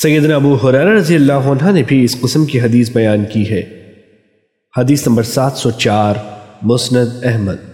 سیدنا ابو حرار رضی اللہ عنہ نے بھی اس قسم کی حدیث بیان کی ہے۔ حدیث نمبر سات سو چار، مسند احمد۔